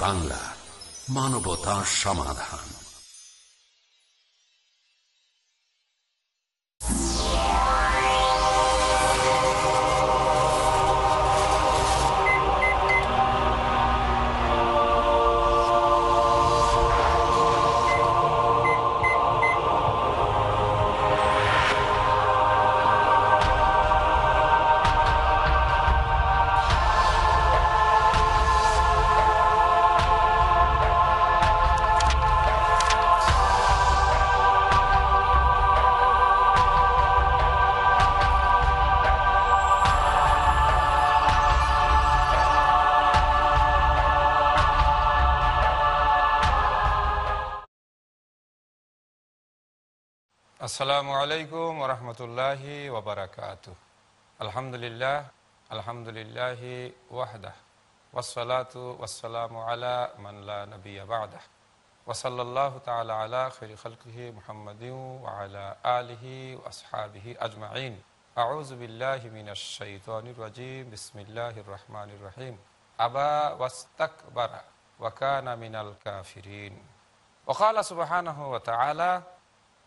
বাংলা মানবতা সমাধান। আসসালামু আলাইকুম রহমতুল্লাহি ওবরাকাত আলহামদুলিল্লাহ আলহামদুলিল্লাহি ওয়াহদাহ ওয়াসালাতু ওয়াসালামু আলা মানলা নবী আবাদাহ ওসল্লাহ তালা আলা খৈর খলকিহি মুহাম্মদিউ আলা আলিহি আসহাবিহি আজমাইন আউজ বিল্লাহি মিনাশ শাইতানির রাজিম বিসমিল্লাহির রহমানির রহিম আবা ওয়াস্তাকবারা ওয়াকানা মিনাল কাফিরিন وقال سبحانه وتعالى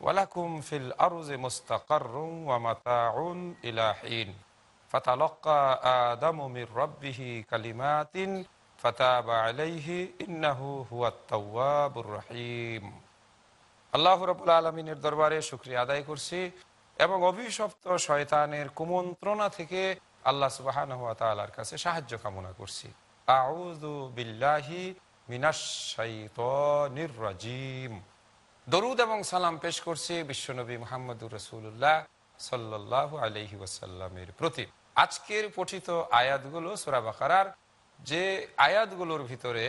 ওয়ালাকুম ফিল আরজে মুস্তাকারুম ওয়া মাতাউন ইলা হিন। কালিমাতিন ফাতাবা ইন্নাহু হুয়াত রহিম। আল্লাহ রাব্বুল দরবারে শুক্রিয়া আদায় করছি এবং অভিশপ্ত শয়তানের কুমন্ত্রণা থেকে আল্লাহ সুবাহান কাছে সাহায্য কামনা করছি। আউদু বিল্লাহি মিনাশ নির রাজিম। দরুদ এবং সালাম পেশ করছি বিশ্বনবী মোহাম্মদুর রসুল্লাহ সাল্লাহ আলহি ওয়াসাল্লামের প্রতি। আজকের পঠিত আয়াতগুলো সুরাবাকার যে আয়াতগুলোর ভিতরে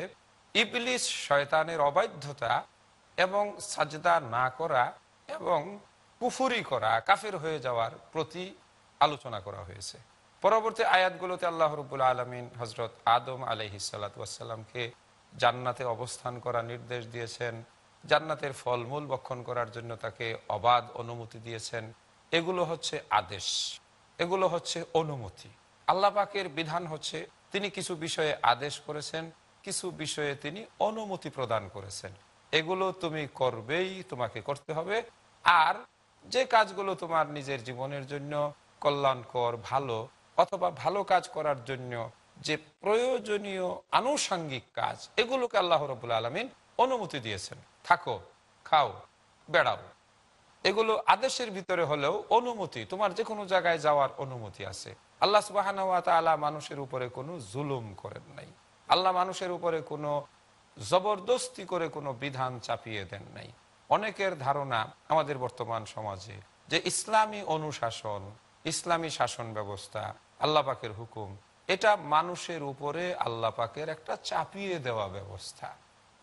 ইবলিস শয়তানের অবাধ্যতা এবং সাজদা না করা এবং কুফুরি করা, কাফের হয়ে যাওয়ার প্রতি আলোচনা করা হয়েছে। পরবর্তী আয়াতগুলোতে আল্লাহ রবুল আলমিন হজরত আদম আলহি সাল্লাতামকে জান্নাতে অবস্থান করা নির্দেশ দিয়েছেন। জান্নাতের ফলমূল বক্ষণ করার জন্য তাকে অবাধ অনুমতি দিয়েছেন। এগুলো হচ্ছে আদেশ। এগুলো হচ্ছে অনুমতি। আল্লাহ পাকের বিধান হচ্ছে তিনি কিছু বিষয়ে আদেশ করেছেন, কিছু বিষয়ে তিনি অনুমতি প্রদান করেছেন। এগুলো তুমি করবেই, তোমাকে করতে হবে। আর যে কাজগুলো তোমার নিজের জীবনের জন্য কল্যাণকর, ভালো অথবা ভালো কাজ করার জন্য যে প্রয়োজনীয় আনুষাঙ্গিক কাজ, এগুলোকে আল্লাহ রবুল আলমিন অনুমতি দিয়েছেন। থাকো, খাও, বেড়াও। এগুলো আদেশের ভিতরে হলেও অনুমতি, তোমার যে কোনো জায়গায় যাওয়ার অনুমতি আছে। আল্লাহ সুবাহ মানুষের উপরে কোনো জুলুম করেন নাই। আল্লাহ মানুষের উপরে কোনো জবরদস্তি করে কোনো বিধান চাপিয়ে দেন নাই। অনেকের ধারণা আমাদের বর্তমান সমাজে যে ইসলামী অনুশাসন, ইসলামী শাসন ব্যবস্থা, আল্লাহ পাকের হুকুম, এটা মানুষের উপরে আল্লাহ পাকের একটা চাপিয়ে দেওয়া ব্যবস্থা।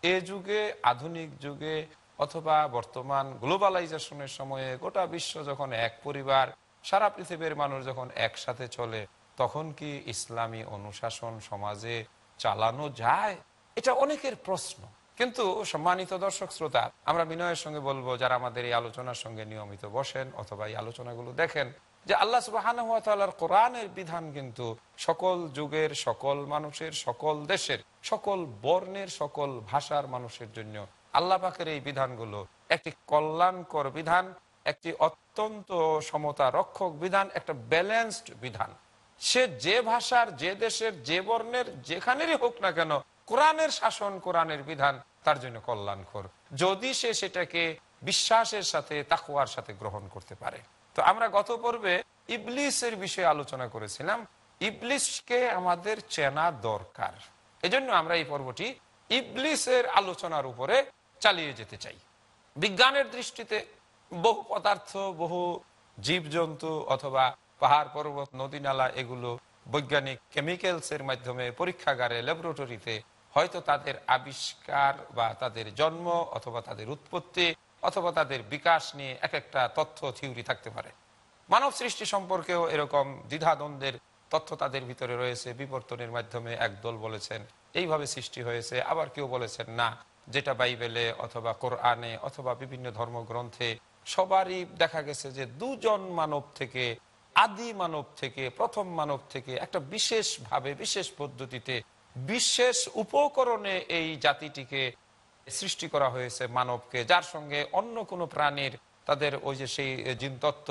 এ যুগে, আধুনিক যুগে অথবা বর্তমান গ্লোবালাইজেশনের সময়ে গোটা বিশ্ব যখন এক পরিবার, সারা পৃথিবীর মানুষ যখন একসাথে চলে, তখন কি ইসলামী অনুশাসন সমাজে চালানো যায়? এটা অনেকের প্রশ্ন। কিন্তু সম্মানিত দর্শক শ্রোতা, আমরা বিনয়ের সঙ্গে বলব, যারা আমাদের এই আলোচনার সঙ্গে নিয়মিত বসেন অথবা এই আলোচনাগুলো দেখেন, যে আল্লাহ সুবাহার কোরআনের বিধান কিন্তু সকল যুগের, সকল মানুষের, সকল দেশের সকল বর্ণের সকল ভাষার মানুষের জন্য আল্লাহ পাকের এই বিধানগুলো একটি কল্যাণকর বিধান, একটি অত্যন্ত সমতা রক্ষক বিধান, একটা ব্যালেন্সড বিধান। সে যে ভাষার, যে দেশের, যে বর্ণের, যেখানেরই হোক না কেন কোরআনের শাসন, কোরআনের বিধান তার জন্য কল্যাণকর। যদি সে সেটাকে বিশ্বাসের সাথে তাকুয়ার সাথে গ্রহণ করতে পারে। তো আমরা গত পর্বে ইবলিসের বিষয়ে আলোচনা করেছিলাম। ইবলিসকে আমাদের চেনা দরকার। এজন্য আমরা এই পর্বটি ইবলিসের আলোচনার উপরে চালিয়ে যেতে চাই। বিজ্ঞানের দৃষ্টিতে বহু পদার্থ, বহু জীবজন্তু অথবা পাহাড়, পর্বত, নদী, নালা এগুলো বৈজ্ঞানিক কেমিক্যালস এর মাধ্যমে পরীক্ষাগারে, ল্যাবরেটরিতে হয়তো তাদের আবিষ্কার বা তাদের জন্ম অথবা তাদের উৎপত্তি অথবা তাদের বিকাশ নিয়ে এক একটা তথ্য থিওরি থাকতে পারে। মানব সৃষ্টি সম্পর্কেও এরকম দ্বিধাদ্বন্দ্বের তথ্য তাদের ভিতরে রয়েছে, বিবর্তনের মাধ্যমে একদল বলেছেন, এইভাবে সৃষ্টি হয়েছে, আবার কেউ বলেছেন না, যেটা বাইবেলে অথবা কোরআনে অথবা বিভিন্ন ধর্মগ্রন্থে সবারই দেখা গেছে যে দুজন মানব থেকে, আদি মানব থেকে, প্রথম মানব থেকে একটা বিশেষ ভাবে বিশেষ পদ্ধতিতে, বিশেষ উপকরণে এই জাতিটিকে সৃষ্টি করা হয়েছে মানবকে, যার সঙ্গে অন্য কোনো প্রাণীর তাদের ওই যে সেই জিন তত্ত্ব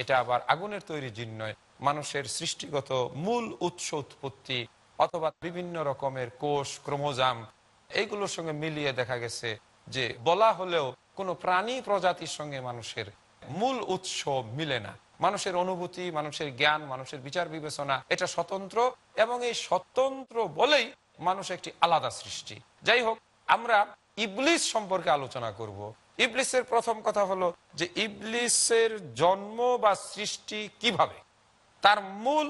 এটা আবার আগুনের তৈরি জিন নয়। মানুষের সৃষ্টিগত মূল উৎস উৎপত্তি অথবা বিভিন্ন রকমের কোষ, ক্রোমোজাম এইগুলোর সঙ্গে মিলিয়ে দেখা গেছে যে বলা হলেও কোনো প্রাণী প্রজাতির সঙ্গে মানুষের মূল উৎস মিলে না। মানুষের অনুভূতি, মানুষের জ্ঞান, মানুষের বিচার বিবেচনা, এটা স্বতন্ত্র এবং এই স্বতন্ত্র বলেই মানুষ একটি আলাদা সৃষ্টি। যাই হোক, আমরা ইবলিস সম্পর্কে আলোচনা করব। ইবলিসের প্রথম কথা হলো যে ইবলিসের জন্ম বা সৃষ্টি কীভাবে? তার মূল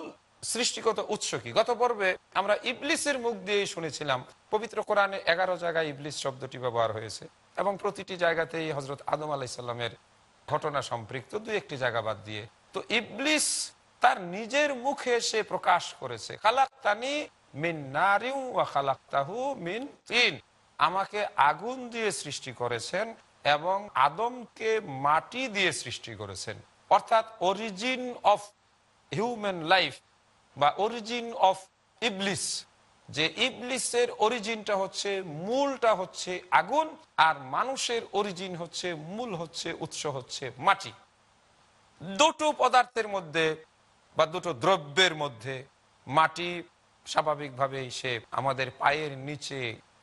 সৃষ্টিগত উৎস কি? গত পর্বে আমরা ইবলিসের মুখ দিয়েই শুনেছিলাম, পবিত্র কোরআনে এগারো জায়গায় ইবলিস শব্দটি ব্যবহার হয়েছে এবং প্রতিটি জায়গাতেই হজরত আদম আলাইসাল্লামের ঘটনা সম্পৃক্ত, দুই একটি জায়গা বাদ দিয়ে। তো ইবলিস তার নিজের মুখে সে প্রকাশ করেছে, খালাক্তানি মিন নারিউ খালাক্তাহু মিন তিন। আমাকে আগুন দিয়ে সৃষ্টি করেছেন এবং আদমকে মাটি দিয়ে সৃষ্টি করেছেন। অর্থাৎ অরিজিন অফ হিউম্যান লাইফ বা অরিজিন অফ ইবলিস যে ইবলিসের অরিজিনটা হচ্ছে, মূলটা হচ্ছে আগুন আর মানুষের অরিজিন হচ্ছে, মূল হচ্ছে, উৎস হচ্ছে মাটি। দুটো পদার্থের মধ্যে বা দুটো দ্রব্যের মধ্যে মাটি স্বাভাবিকভাবেই সে আমাদের পায়ের নিচে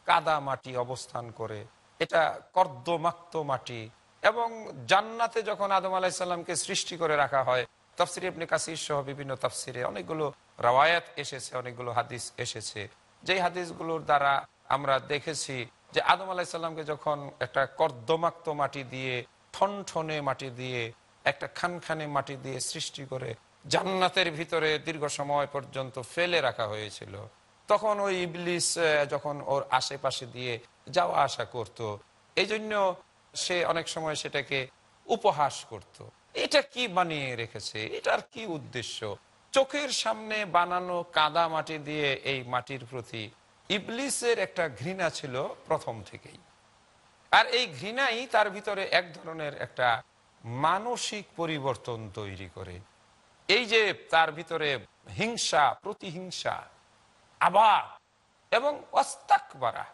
কাদা মাটি অবস্থান করে। এটা কর্দমাক্ত মাটি এবং জান্নাতে যখন আদম আলাহিসাল্লামকে সৃষ্টি করে রাখা হয় তফসির ইবনে কাসির সহ বিভিন্ন তফসিরে অনেকগুলো রাওয়ায়াত এসেছে, অনেকগুলো হাদিস এসেছে যেই হাদিসগুলোর দ্বারা আমরা দেখেছি যে আদম আলাহিসাল্লামকে যখন একটা কর্দমাক্ত মাটি দিয়ে, ঠনঠনে মাটি দিয়ে, একটা খানখানে মাটি দিয়ে সৃষ্টি করে জান্নাতের ভিতরে দীর্ঘ সময় পর্যন্ত ফেলে রাখা হয়েছিল, তখন ওই ইবলিস যখন ওর আশেপাশে দিয়ে যাওয়া আসা করত। এই জন্য সে অনেক সময় সেটাকে উপহাস করত। এটা কি বানিয়ে রেখেছে? এটার কি উদ্দেশ্য? চোখের সামনে বানানো কাদা মাটি দিয়ে এই মাটির প্রতি ইবলিসের একটা ঘৃণা ছিল প্রথম থেকেই। আর এই ঘৃণাই তার ভিতরে এক ধরনের একটা মানসিক পরিবর্তন তৈরি করে। এই যে তার ভিতরে হিংসা, প্রতিহিংসা আবার এবং অস্তাকবারা,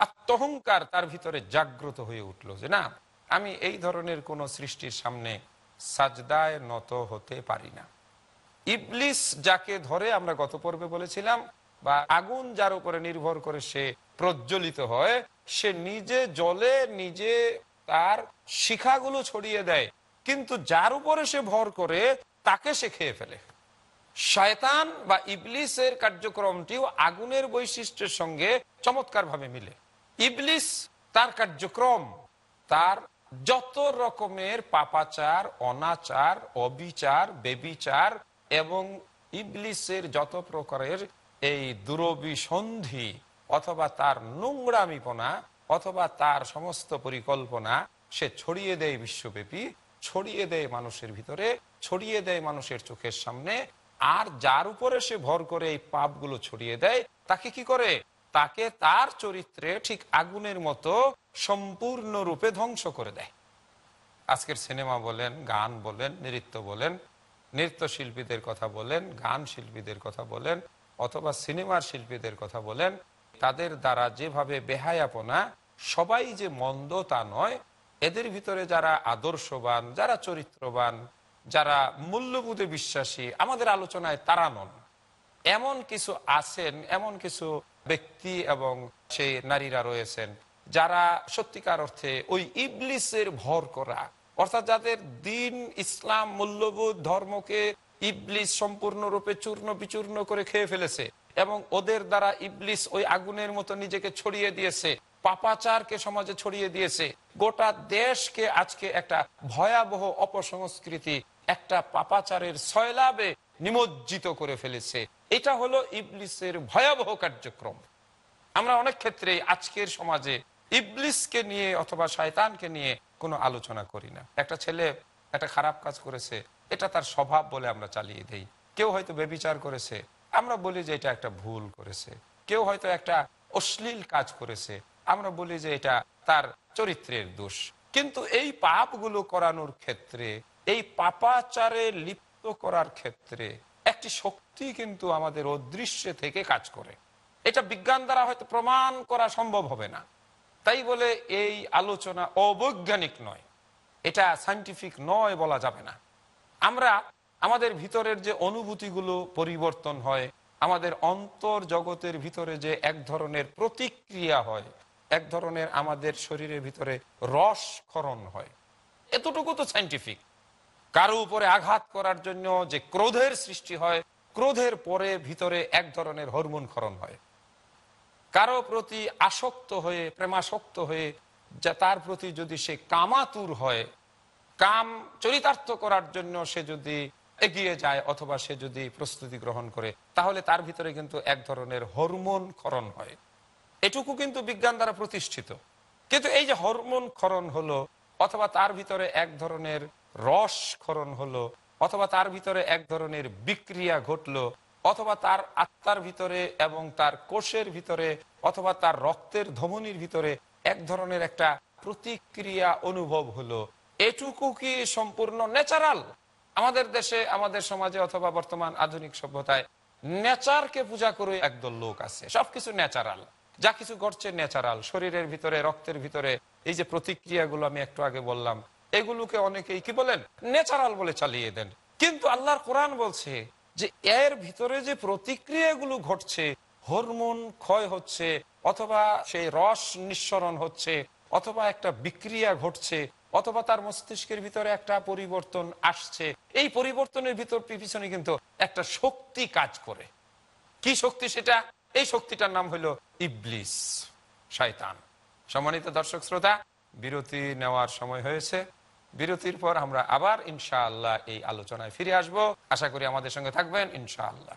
আত্মহংকার তার ভিতরে জাগ্রত হয়ে উঠল যে, না, আমি এই ধরনের কোন সৃষ্টির সামনে সাজদায় নত হতে পারি না। ইবলিস যাকে ধরে আমরা গত পর্বে বলেছিলাম, বা আগুন যার উপরে নির্ভর করে সে প্রজ্বলিত হয়, সে নিজে জলে নিজে তার শিখাগুলো ছড়িয়ে দেয়, কিন্তু যার উপরে সে ভর করে তাকে সে খেয়ে ফেলে। শয়তান বা ইবলিসের কার্যক্রমটিও আগুনের বৈশিষ্ট্যের সঙ্গে চমৎকার ভাবে মিলে। ইবলিস তার কার্যক্রম, তার যত রকমের পাপাচার, অনাচার, অবিচার, বেবিচার এবং ইবলিসের যত প্রকারের এই দুরবিসন্ধি অথবা তার নোংরামিপনা অথবা তার সমস্ত পরিকল্পনা সে ছড়িয়ে দেয় বিশ্বব্যাপী, ছড়িয়ে দেয় মানুষের ভিতরে, ছড়িয়ে দেয় মানুষের চোখের সামনে। আর যার উপরে সে ভর করে এই পাপগুলো ছড়িয়ে দেয়, তাকে কি করে? তাকে তার চরিত্রে ঠিক আগুনের মতো সম্পূর্ণরূপে ধ্বংস করে দেয়। আজকের সিনেমা বলেন, গান বলেন, নৃত্য বলেন নৃত্য শিল্পীদের কথা বলেন, গান শিল্পীদের কথা বলেন, অথবা সিনেমার শিল্পীদের কথা বলেন, তাদের দ্বারা যেভাবে বেহায়াপনা, সবাই যে মন্দ তা নয়, এদের ভিতরে যারা আদর্শবান, যারা চরিত্রবান, যারা মূল্যবোধে বিশ্বাসী, আমাদের আলোচনায় তারা নন। এমন কিছু আছেন, এমন কিছু ব্যক্তি এবং সেই নারীরা রয়েছেন যারা সত্যিকার অর্থে ওই ইবলিসের ভর করা, অর্থাৎ যাদের দিন ইসলাম মূল্যবোধ ধর্মকে ইবলিস সম্পূর্ণরূপে চূর্ণ বিচূর্ণ করে খেয়ে ফেলেছে এবং ওদের দ্বারা ইবলিস ওই আগুনের মতো নিজেকে ছড়িয়ে দিয়েছে, পাপাচারকে সমাজে ছড়িয়ে দিয়েছে, গোটা দেশকে আজকে একটা ভয়াবহ অপসংস্কৃতি, একটা পাপাচারের সয়লাবে নিমজ্জিত করে ফেলেছে। এটা হলো ইবলিসের ভয়াবহ কার্যক্রম। আমরা অনেক ক্ষেত্রে আজকের সমাজে ইবলিসকে নিয়ে অথবা শয়তানকে নিয়ে কোনো আলোচনা করি না। একটা ছেলে একটা খারাপ কাজ করেছে, এটা তার স্বভাব বলে আমরা চালিয়ে দেই। কেউ হয়তো বেবিচার করেছে, আমরা বলি যে এটা একটা ভুল করেছে। কেউ হয়তো একটা অশ্লীল কাজ করেছে, আমরা বলি যে এটা তার চরিত্রের দোষ। কিন্তু এই পাপগুলো করানোর ক্ষেত্রে, এই পাপাচারে লিপ্ত করার ক্ষেত্রে একটি শক্তি কিন্তু আমাদের অদৃশ্যে থেকে কাজ করে। এটা বিজ্ঞান দ্বারা হয়তো প্রমাণ করা সম্ভব হবে না। তাই বলে এই আলোচনা অবৈজ্ঞানিক নয়। এটা সাইন্টিফিক নয় বলা যাবে না। আমরা আমাদের ভিতরের যে অনুভূতিগুলো পরিবর্তন হয়, আমাদের অন্তর জগতের ভিতরে যে এক ধরনের প্রতিক্রিয়া হয়, এক ধরনের আমাদের শরীরের ভিতরে রস ক্ষরণ হয়। এতটুকু তো সাইন্টিফিক কারও উপরে আঘাত করার জন্য যে ক্রোধের সৃষ্টি হয়, ক্রোধের পরে ভিতরে এক ধরনের হরমোন ক্ষরণ হয়। কারও প্রতি আসক্ত হয়ে, প্রেমাসক্ত হয়ে, যা তার প্রতি যদি সে কামাতুর হয়, কাম চরিতার্থ করার জন্য সে যদি এগিয়ে যায় অথবা সে যদি প্রস্তুতি গ্রহণ করে, তাহলে তার ভিতরে কিন্তু এক ধরনের হরমোন ক্ষরণ হয়। এটুকু কিন্তু বিজ্ঞান দ্বারা প্রতিষ্ঠিত। কিন্তু এই যে হরমোন ক্ষরণ হলো, অথবা তার ভিতরে এক ধরনের রস ক্ষরণ হলো, অথবা তার ভিতরে এক ধরনের বিক্রিয়া ঘটলো অথবা তার আত্মার ভিতরে এবং তার কোষের ভিতরে অথবা তার রক্তের ধমনির ভিতরে এক ধরনের একটা প্রতিক্রিয়া অনুভব হলো। এটুকু কি সম্পূর্ণ ন্যাচারাল? আমাদের দেশে, আমাদের সমাজে অথবা বর্তমান আধুনিক সভ্যতায় নেচারকে পূজা করে একদল লোক আছে। সবকিছু ন্যাচারাল। যা কিছু ঘটছে ন্যাচারাল। শরীরের ভিতরে, রক্তের ভিতরে, এই যে প্রতিক্রিয়াগুলো আমি একটু আগে বললাম, এগুলোকে অনেকেই কি বলেন? ন্যাচারাল বলে চালিয়ে দেন। কিন্তু আল্লাহর কোরআন বলছে যে এর ভিতরে যে প্রতিক্রিয়াগুলো ঘটছে, হরমোন ক্ষয় হচ্ছে, অথবা সেই রস নিঃসরণ হচ্ছে, অথবা একটা বিক্রিয়া ঘটছে, অথবা তার মস্তিষ্কের ভিতরে একটা পরিবর্তন আসছে, এই পরিবর্তনের ভিতর পিছনে কিন্তু একটা শক্তি কাজ করে। কি শক্তি সেটা? এই শক্তিটার নাম হলো ইবলিস, শয়তান। সম্মানিত দর্শক, শ্রোতা, বিরতি নেওয়ার সময় হয়েছে। বিরতির পর আমরা আবার ইনশাআল্লাহ এই আলোচনায় ফিরে আসব। আশা করি আমাদের সঙ্গে থাকবেন ইনশাআল্লাহ।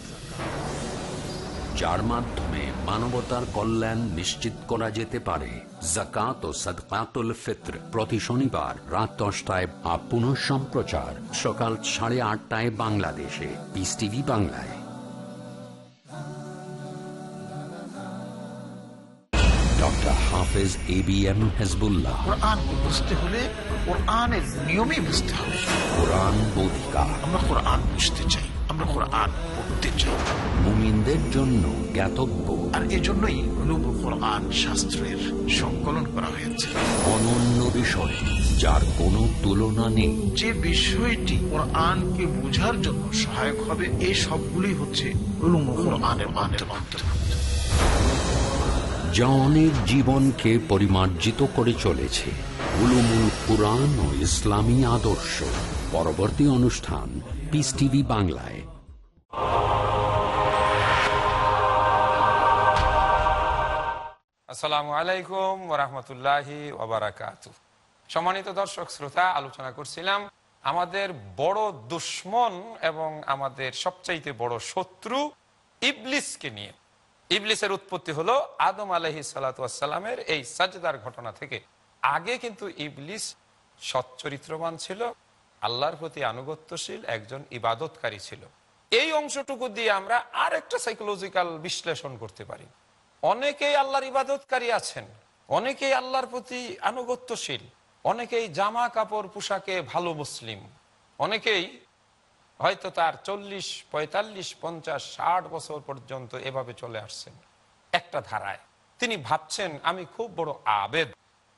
যার মাধ্যমে মানবতার কল্যাণ নিশ্চিত করা যেতে পারে। জাকাত ও সদকাতুল ফিত্র প্রতি শনিবার রাত দশটায় বা পুনঃ সম্প্রচার সকাল সাড়ে আটটায় বাংলাদেশে। পিস টিভি বাংলায়। Doctor Hafez A B M Hezbullah. কোরআন বুঝতে হলে কোরআনের নিয়মে বুঝতে হবে। কোরআন বোধিকা আমরা কোরআন বুঝতে চাই। আমরা কোরআন চাই মুমিনদের জন্য জ্ঞাতব্য। আর এজন্যই কোরআন শাস্ত্রের সংকলন করা হয়েছে। অনন্য বিষয় যার কোনো তুলনা নেই। যে বিষয়টি কোরআনকে বোঝার জন্য সহায়ক হবে এই সবগুলি হচ্ছে যা অনেক জীবনকে পরিমার্জিত করে চলেছে উলুমুল কুরআন ও ইসলামী আদর্শ। পরবর্তী অনুষ্ঠান পিস টিভি বাংলায়। আসসালামু আলাইকুম ওরহমতুল্লাহি ওবরাকাত সম্মানিত দর্শক, শ্রোতা, আলোচনা করছিলাম আমাদের বড় দুশ্মন এবং আমাদের সবচাইতে বড় শত্রু ইবলিসকে নিয়ে। ইবলিসের উৎপত্তি হলো আদম আলহি সালাতামের এই সাজদার ঘটনা থেকে। আগে কিন্তু ইবলিস সচ্চরিত্রবান ছিল, আল্লাহর প্রতি আনুগত্যশীল, একজন ইবাদতকারী ছিল। এই অংশটুকু দিয়ে আমরা আর একটা সাইকোলজিক্যাল বিশ্লেষণ করতে পারি। অনেকেই আল্লাহর ইবাদতকারী আছেন, অনেকেই আল্লাহর প্রতি আনুগত্যশীল, অনেকেই জামা কাপড় পোশাকে ভালো মুসলিম, অনেকেই হয়তো তার চল্লিশ, পঁয়তাল্লিশ, পঞ্চাশ, ষাট বছর পর্যন্ত এভাবে চলে আসছেন। একটা ধারায় তিনি ভাবছেন, আমি খুব বড় আবেদ,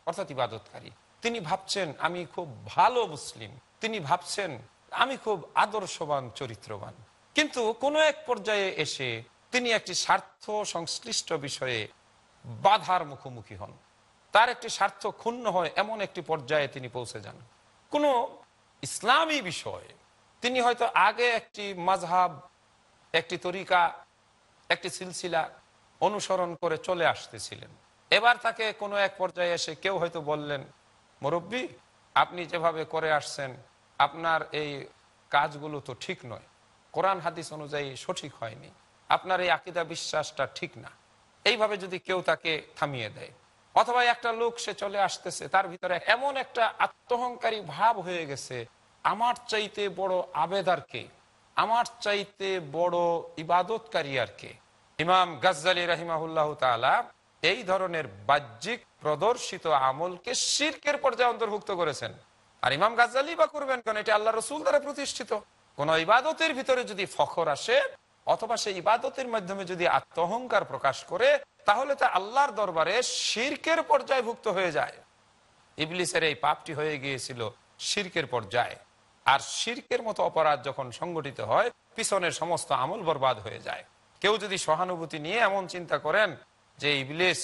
অর্থাৎ ইবাদতকারী। তিনি ভাবছেন, আমি খুব ভালো মুসলিম। তিনি ভাবছেন, আমি খুব আদর্শবান, চরিত্রবান। কিন্তু কোনো এক পর্যায়ে এসে তিনি একটি স্বার্থ সংশ্লিষ্ট বিষয়ে বাধার মুখোমুখি হন। তার একটি স্বার্থ ক্ষুণ্ণ হয়, এমন একটি পর্যায়ে তিনি পৌঁছে যান। কোনো ইসলামী বিষয়ে তিনি হয়তো আগে একটি মাঝহাব একটি তরিকা, একটি সিলসিলা অনুসরণ করে চলে আসতেছিলেন। এবার তাকে কোনো এক পর্যায়ে এসে কেউ হয়তো বললেন, মুরব্বী, আপনি যেভাবে করে আসছেন, আপনার এই কাজগুলো তো ঠিক নয়। কোরআন, হাদিস অনুযায়ী সঠিক হয়নি। আপনার এই আকিদা বিশ্বাসটা ঠিক না। এইভাবে যদি কেউ তাকে থামিয়ে দেয়, অথবা একটা লোক সে চলে আসতেছে, তার ভিতরে এমন একটা আত্মহংকারী ভাব হয়ে গেছে, আমার চাইতে বড় আবেদার কে? আমার চাইতে বড় ইবাদতকারী আর কে? ইমাম গাজ্জালি রাহিমাহুল্লাহ তালা এই ধরনের বাহ্যিক প্রদর্শিত আমলকে শির্কের পর্যায়ে অন্তর্ভুক্ত করেছেন। আর ইমাম গাজ্জালি বা করবেন কেন? এটা আল্লাহ রসুল দ্বারা প্রতিষ্ঠিত। কোন ইবাদতের ভিতরে যদি ফখর আসে অথবা সেই ইবাদতের মাধ্যমে যদি আত্মহংকার প্রকাশ করে, তাহলে তা আল্লাহর দরবারে শির্কের পর্যায়ভুক্ত হয়ে যায়। ইবলিসের এই পাপটি হয়ে গিয়েছিল শির্কের পর্যায়ে। আর শির্কের মতো অপরাধ যখন সংগঠিত হয় পিছনের সমস্ত আমল বরবাদ হয়ে যায়। কেউ যদি সহানুভূতি নিয়ে এমন চিন্তা করেন যে ইবলিস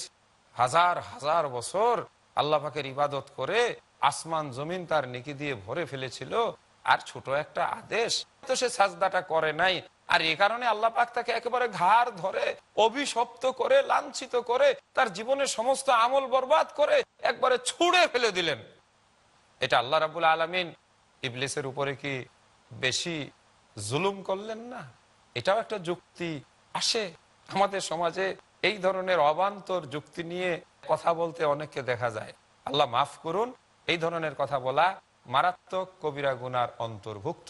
হাজার হাজার বছর আল্লাহ পাকের ইবাদত করে আসমান, জমিন তার নিকি দিয়ে ভরে ফেলেছিল, আর ছোট একটা আদেশ, তো সে সাজদাটা করে নাই আর এ কারণে আল্লাহ পাক তাকে একেবারে ঘাড় ধরে অভিশপ্ত করে, লাঞ্ছিত করে তার জীবনের সমস্ত আমল বরবাদ করে একবারে ছুড়ে ফেলে দিলেন। এটা আল্লাহ রাবুল আলমিন ইবলিসের উপরে কি বেশি জুলুম করলেন না? এটাও একটা যুক্তি আসে। আমাদের সমাজে এই ধরনের অবান্তর যুক্তি নিয়ে কথা বলতে অনেককে দেখা যায়। আল্লাহ মাফ করুন, এই ধরনের কথা বলা মারাত্মক কবিরা গুনার অন্তর্ভুক্ত।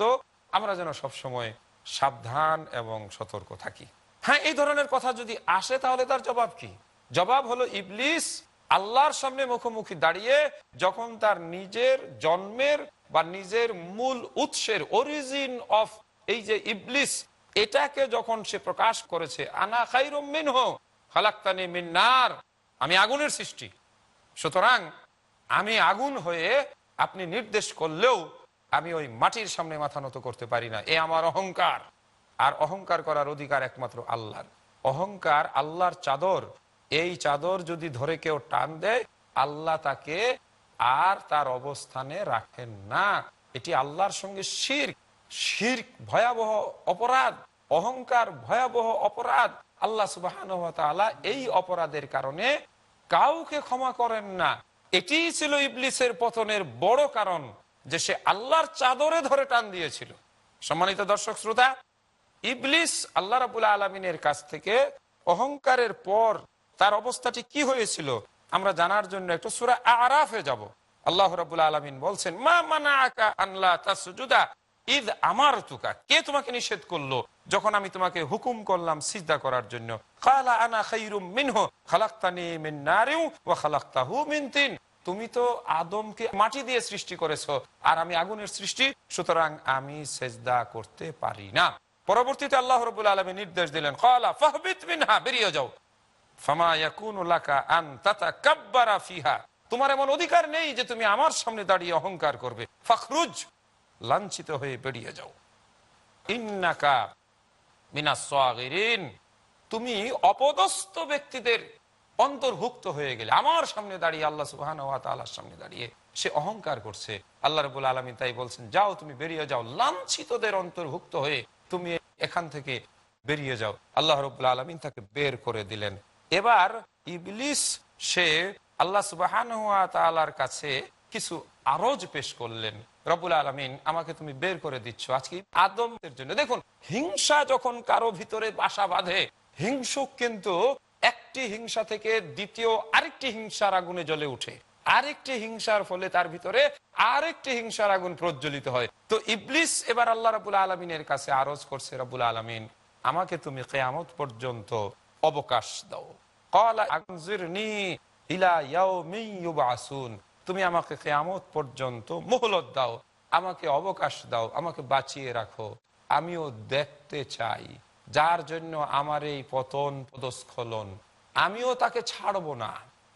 আমরা যেন সবসময় সাবধান এবং সতর্ক থাকি। হ্যাঁ এই ধরনের কথা যদি আসে তাহলে তার জবাব কি? জবাব হলো ইবলিস আল্লাহর সামনে মুখোমুখি দাঁড়িয়ে যখন তার নিজের জন্মের বা নিজের মূল উৎসের অরিজিন অফ এই যে ইবলিস, এটাকে যখন সে প্রকাশ করেছে, আনা খাইরুম মিনহ, খালাক্তানি মিন্নার আমি আগুনের সৃষ্টি। সুতরাং আমি আগুন হয়ে আপনি নির্দেশ করলেও আমি ওই মাটির সামনে মাথা নত করতে পারি না। এ আমার অহংকার। আর অহংকার করার অধিকার একমাত্র আল্লাহর। অহংকার আল্লাহর চাদর। এই চাদর যদি ধরে কেউ টান দেয়, আল্লাহ তাকে আর তার অবস্থানে রাখেন না। এটি আল্লাহর সঙ্গে শির শির ভয়াবহ অপরাধ। অহংকার ভয়াবহ অপরাধ। আল্লাহ সুবাহ এই অপরাধের কারণে কাউকে ক্ষমা করেন না। এটি ছিল ইবলিসের পতনের বড় কারণ। যে সে আল্লাহর চাদরে ধরে টান দিয়েছিল। সম্মানিত দর্শক, শ্রোতা, ইবলিস আল্লাহ রাবুল আলমিনের কাছ থেকে অহংকারের পর তার অবস্থাটি কি হয়েছিল, আমরা জানার জন্য একটু সুরা আরাফে যাব। আল্লাহ রাবুল আলমিন বলছেন, মা মানা আকা আনলা তাসুদা ঈদ আমার তুকা কে তোমাকে নিষেধ করল? যখন আমি তোমাকে হুকুম করলাম সিজদা করার জন্য। খালা আনা খাইরুম মিনহ, খালাক্তানি মিন নারিউ ওয়া খালাক্তাহু মিন তিন। তুমি তো আদমকে মাটি দিয়ে সৃষ্টি করেছ, আর আমি আগুনের সৃষ্টি, সুতরাং আমি সেজদা করতে পারি না। পরবর্তীতে আল্লাহ রবুল আলমী নির্দেশ দিলেন বেরিয়ে যাও। তোমার এমন অধিকার নেই যে তুমি আমার সামনে দাঁড়িয়ে অহংকার করবে। ফখরুজ, লাঞ্ছিত হয়ে বেরিয়ে যাও। ইন্নাকা মিনাসিন তুমি অপদস্থ ব্যক্তিদের অন্তর্ভুক্ত হয়ে গেলে, আমার সামনে দাঁড়িয়ে, আল্লাহ সুবাহ সামনে দাঁড়িয়ে সে অহংকার করছে। আল্লাহ রবুল আলমী তাই বলছেন, যাও তুমি বেরিয়ে যাও। লাঞ্ছিতদের অন্তর্ভুক্ত হয়ে তুমি এখান থেকে বেরিয়ে যাও। আল্লাহ রবুল আলমিন তাকে বের করে দিলেন। এবার ইবলিস, সে আল্লাহ সুবাহান তালার কাছে কিছু আরজ পেশ করলেন। রবুল আলমিন, আমাকে তুমি বের করে দিচ্ছ আজকে আদমের জন্য। দেখুন, হিংসা যখন কারও ভিতরে বাসা বাঁধে, হিংসুক কিন্তু একটি হিংসা থেকে দ্বিতীয় আরেকটি হিংসার আগুনে জ্বলে উঠে। আরেকটি হিংসার ফলে তার ভিতরে আরেকটি হিংসার আগুন প্রজ্বলিত হয়। তো ইবলিস এবার আল্লাহ রাবুল আলমিনের কাছে আরজ করছে রাবুল আলমিন, আমাকে তুমি কেয়ামত পর্যন্ত অবকাশ দাও। তুমি আমাকে কেয়ামত পর্যন্ত মোহলত দাও, আমাকে অবকাশ দাও, আমাকে বাঁচিয়ে রাখো। আমিও দেখতে চাই। যার জন্য আমার এই পতন পদস্খলন, আমিও তাকে ছাড়বো না।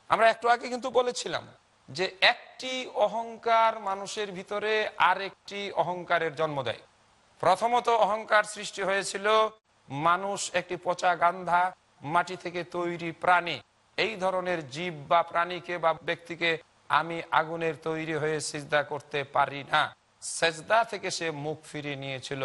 আমরা একটু আগে কিন্তু বলেছিলাম যে একটি অহংকার মানুষের ভিতরে আর একটি অহংকারের জন্ম দেয়। প্রথমত অহংকার সৃষ্টি হয়েছিল মানুষ একটি পচা গান্ধা মাটি থেকে তৈরি প্রাণী। এই ধরনের জীব বা প্রাণীকে বা ব্যক্তিকে আমি আগুনের তৈরি হয়ে সিজদা করতে পারি না। সেজদা থেকে সে মুখ ফিরিয়ে নিয়েছিল,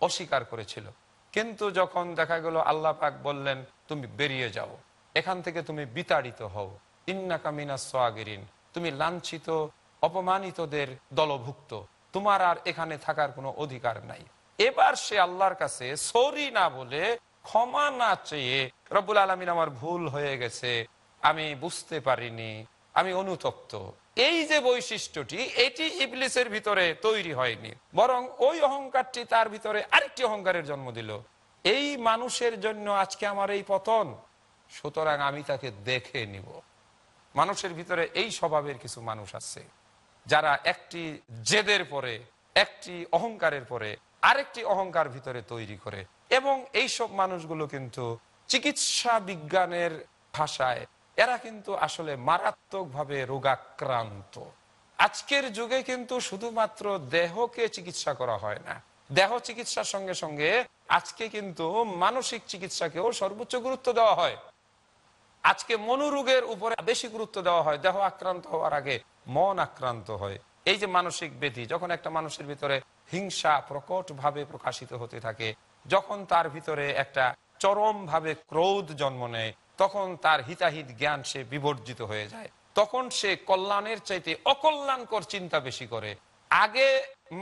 অস্বীকার করেছিল। কিন্তু যখন দেখা গেল আল্লাহ পাক বললেন, তুমি বেরিয়ে যাও। এখান থেকে তুমি বিতাড়িত হও। ইন্না কামিনা সোয়াগিরিন তুমি লাঞ্ছিত, অপমানিতদের দলভুক্ত। তোমার আর এখানে থাকার কোনো অধিকার নাই। এবার সে আল্লাহর কাছে সরি না বলে ক্ষমা না চেয়ে, রব্বুল আলমিন, আমার ভুল হয়ে গেছে। আমি বুঝতে পারিনি। আমি অনুতপ্ত। এই যে বৈশিষ্ট্যটি, এটি ইবলিসের ভিতরে তৈরি হয়নি। বরং ওই অহংকারটি তার ভিতরে আরেকটি অহংকারের জন্ম দিল। এই মানুষের জন্য আজকে আমার এই পতন। সুতরাং আমি তাকে দেখে নিব। মানুষের ভিতরে এই স্বভাবের কিছু মানুষ আছে, যারা একটি জেদের পরে, একটি অহংকারের পরে আরেকটি অহংকার ভিতরে তৈরি করে। এবং এই সব মানুষগুলো কিন্তু চিকিৎসা বিজ্ঞানের ভাষায় এরা কিন্তু আসলে মারাত্মকভাবে রোগাক্রান্ত। আজকের যুগে কিন্তু শুধুমাত্র দেহকে চিকিৎসা করা হয় না। দেহ চিকিৎসার সঙ্গে সঙ্গে আজকে কিন্তু মানসিক চিকিৎসাকেও সর্বোচ্চ গুরুত্ব দেওয়া হয়। আজকে মনোরোগের উপরে বেশি গুরুত্ব দেওয়া হয়। দেহ আক্রান্ত হওয়ার আগে মন আক্রান্ত হয়। এই যে মানসিক ব্যাধি যখন একটা মানুষের ভিতরে হিংসা প্রকট ভাবে প্রকাশিত হতে থাকে, যখন তার ভিতরে একটা চরম ভাবে ক্রোধ জন্ম নেয় তখন তার হিতাহিত জ্ঞান সে বিবর্জিত হয়ে যায়। তখন সে কল্যাণের চাইতে অকল্যাণকর চিন্তা বেশি করে। আগে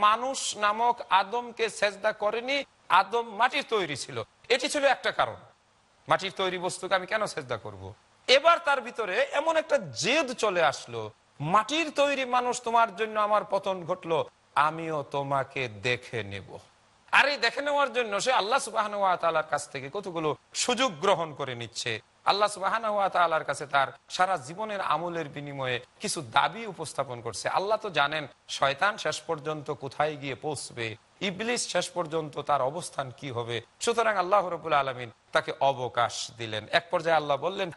মানুষ নামক আদমকে সেজদা করেনি, আদম মাটির তৈরি ছিল। এটি ছিল একটা কারণ। মাটির তৈরি বস্তুকে আমি কেন চেষ্টা করব। এবার তার ভিতরে এমন একটা জেদ চলে আসলো, মাটির তৈরি মানুষ তোমার জন্য আমার পতন ঘটলো, আমিও তোমাকে দেখে নেব। আর এই দেখে নেওয়ার জন্য সে আল্লাহ সুবাহর কাছ থেকে কতগুলো সুযোগ গ্রহণ করে নিচ্ছে। আল্লাহ সুবাহর কাছে তার সারা জীবনের আমলের বিনিময়ে কিছু দাবি উপস্থাপন করছে। আল্লাহ তো জানেন শয়তান শেষ পর্যন্ত কোথায় গিয়ে পৌঁছবে, ইবলিস শেষ পর্যন্ত তার অবস্থান কি হবে। সুতরাং আল্লাহ রবুল আলমিন তাকে অবকাশ দিলেন। এক পর্যায়ে আল্লাহ বললেন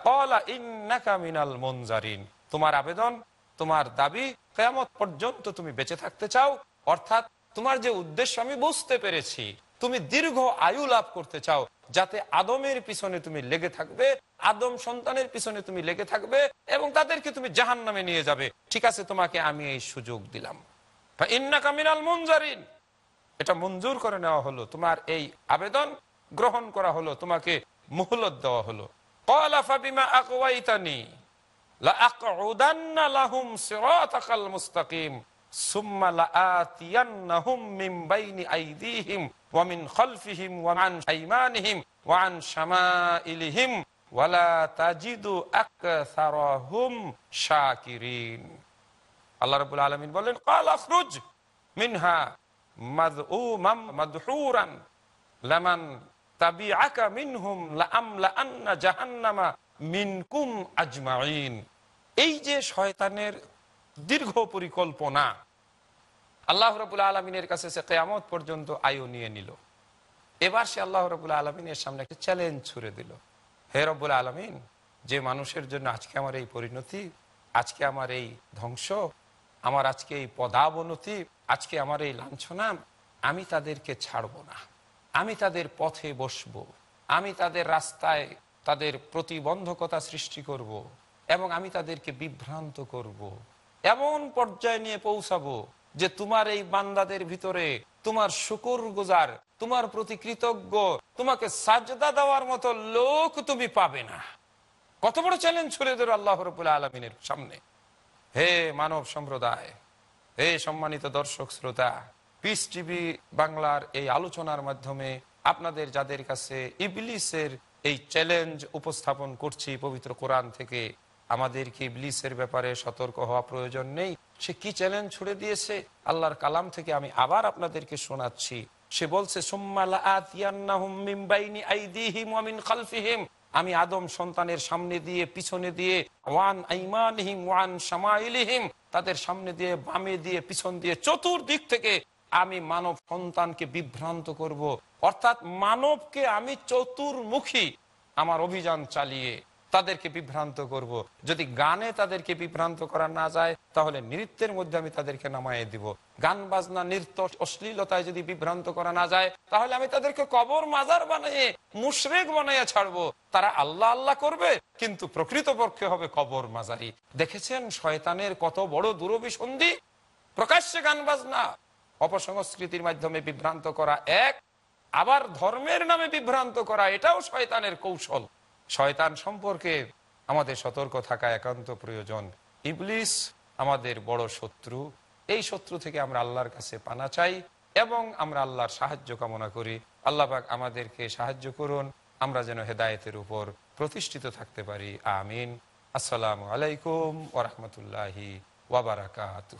মিনাল মনজারিন। তোমার আবেদন, তোমার দাবি কেমত পর্যন্ত তুমি বেঁচে থাকতে চাও, অর্থাৎ তোমার যে উদ্দেশ্য আমি বুঝতে পেরেছি তুমি দীর্ঘ আয়ু লাভ করতে চাও, যাতে আদমের পিছনে তুমি লেগে থাকবে, আদম সন্তানের পিছনে তুমি লেগে থাকবে, এবং তাদেরকে তুমি জাহান নামে নিয়ে যাবে। ঠিক আছে, তোমাকে আমি এই সুযোগ দিলাম। ইন্না কামিনাল মনজারিন। এটা মঞ্জুর করে নেওয়া হলো, তোমার এই আবেদন গ্রহণ করা হলো, তোমাকে মুহলত দেওয়া হলো। আল্লাহ রবুল আলমিন বলেন মিনহা মাদহুরান লামান তাবিআকা মিনহুম লাআমলা আন্না জাহান্নামা মিনকুম আজমাইন এই যে শয়তানের দীর্ঘ পরিকল্পনা আল্লাহ রবুল আলমিনের কাছে সে কেয়ামত পর্যন্ত আয়ু নিয়ে নিল এবার সে আল্লাহ রবুল আলমিনের সামনে একটা চ্যালেঞ্জ ছুড়ে দিল হে রব্বুল আলমিন, যে মানুষের জন্য আজকে আমার এই পরিণতি, আজকে আমার এই ধ্বংস, আমার আজকে এই পদাবনতি, আজকে আমার এই লাঞ্ছনা, আমি তাদেরকে ছাড়ব না আমি তাদের পথে বসবো আমি তাদের রাস্তায় তাদের প্রতিবন্ধকতা সৃষ্টি করব। এবং আমি তাদেরকে বিভ্রান্ত করব। এমন পর্যায়ে নিয়ে পৌঁছাবো যে তোমার এই বান্দাদের ভিতরে তোমার শুকুর গুজার তোমার প্রতি কৃতজ্ঞ, তোমাকে সাজদা দেওয়ার মতো লোক তুমি পাবে না। কত বড় চ্যালেঞ্জ ছুড়ে ধরো আল্লাহ রবুল্লা আলমিনের সামনে। হে মানব সম্প্রদায়, হে সম্মানিত দর্শক শ্রোতা পিস টিভি বাংলার এই আলোচনার মাধ্যমে আপনাদের যাদের কাছে ইবলিসের এই চ্যালেঞ্জ উপস্থাপন করছি পবিত্র কোরআন থেকে আমাদের কি ইবলিসের ব্যাপারে সতর্ক হওয়া প্রয়োজন নেই। সে কি চ্যালেঞ্জ ছুড়ে দিয়েছে? আল্লাহর কালাম থেকে আমি আবার আপনাদেরকে শোনাচ্ছি। সে বলছে, "সুম্মা লাআতিয়ান্নাহুম মিন বাইনি আইদিহিম ওয়া মিন খালফিহিম। আমি আদম সন্তানের সামনে দিয়ে, পিছনে দিয়ে, ওয়ান ওয়ান সামাইলিহিম তাদের সামনে দিয়ে, বামে দিয়ে, পিছন দিয়ে, চতুর্দিক থেকে আমি মানব সন্তানকে বিভ্রান্ত করব। অর্থাৎ মানবকে আমি চতুর্মুখী আমার অভিযান চালিয়ে তাদেরকে বিভ্রান্ত করব। যদি গানে তাদেরকে বিভ্রান্ত করা না যায়, তাহলে নৃত্যের মধ্যে আমি তাদেরকে নামাইয়ে দিব। গান, বাজনা, নৃত্য অশ্লীলতায় যদি বিভ্রান্ত করা না যায়, তাহলে আমি তাদেরকে কবর, মাজার বানিয়ে, মুশরেক বানাইয়া ছাড়বো। তারা আল্লাহ আল্লাহ করবে, কিন্তু প্রকৃতপক্ষে হবে কবর, মাজারি। দেখেছেন শয়তানের কত বড় দূরভিসন্ধি? প্রকাশ্যে গান, বাজনা, অপসংস্কৃতির মাধ্যমে বিভ্রান্ত করা এক, আবার ধর্মের নামে বিভ্রান্ত করা, এটাও শয়তানের কৌশল। শয়তান সম্পর্কে আমাদের সতর্ক থাকা একান্ত প্রয়োজন। ইবলিস আমাদের বড় শত্রু। এই শত্রু থেকে আমরা আল্লাহর কাছে পানা চাই এবং আমরা আল্লাহর সাহায্য কামনা করি। আল্লাহ পাক আমাদেরকে সাহায্য করুন। আমরা যেন হেদায়েতের উপর প্রতিষ্ঠিত থাকতে পারি। আমিন। আসসালামু আলাইকুম ওরহমতুল্লাহি ওয়াবারাকাতুহ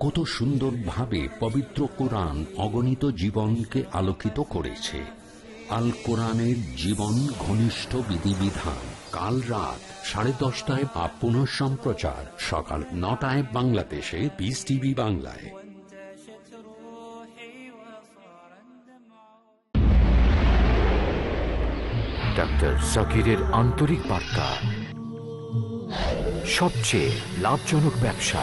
কত সুন্দরভাবে পবিত্র কোরআন অগণিত জীবনকে আলোকিত করেছে। আল কোরআনের জীবন ঘনিষ্ঠ বিধিবিধান। কাল রাত সাড়ে দশটায় বা পুনঃ সম্প্রচার। সকাল নটায় বাংলাদেশে পিস টিভি বাংলায়। ডাক্তার জাকিরের আন্তরিক বার্তা। সবচেয়ে লাভজনক ব্যবসা।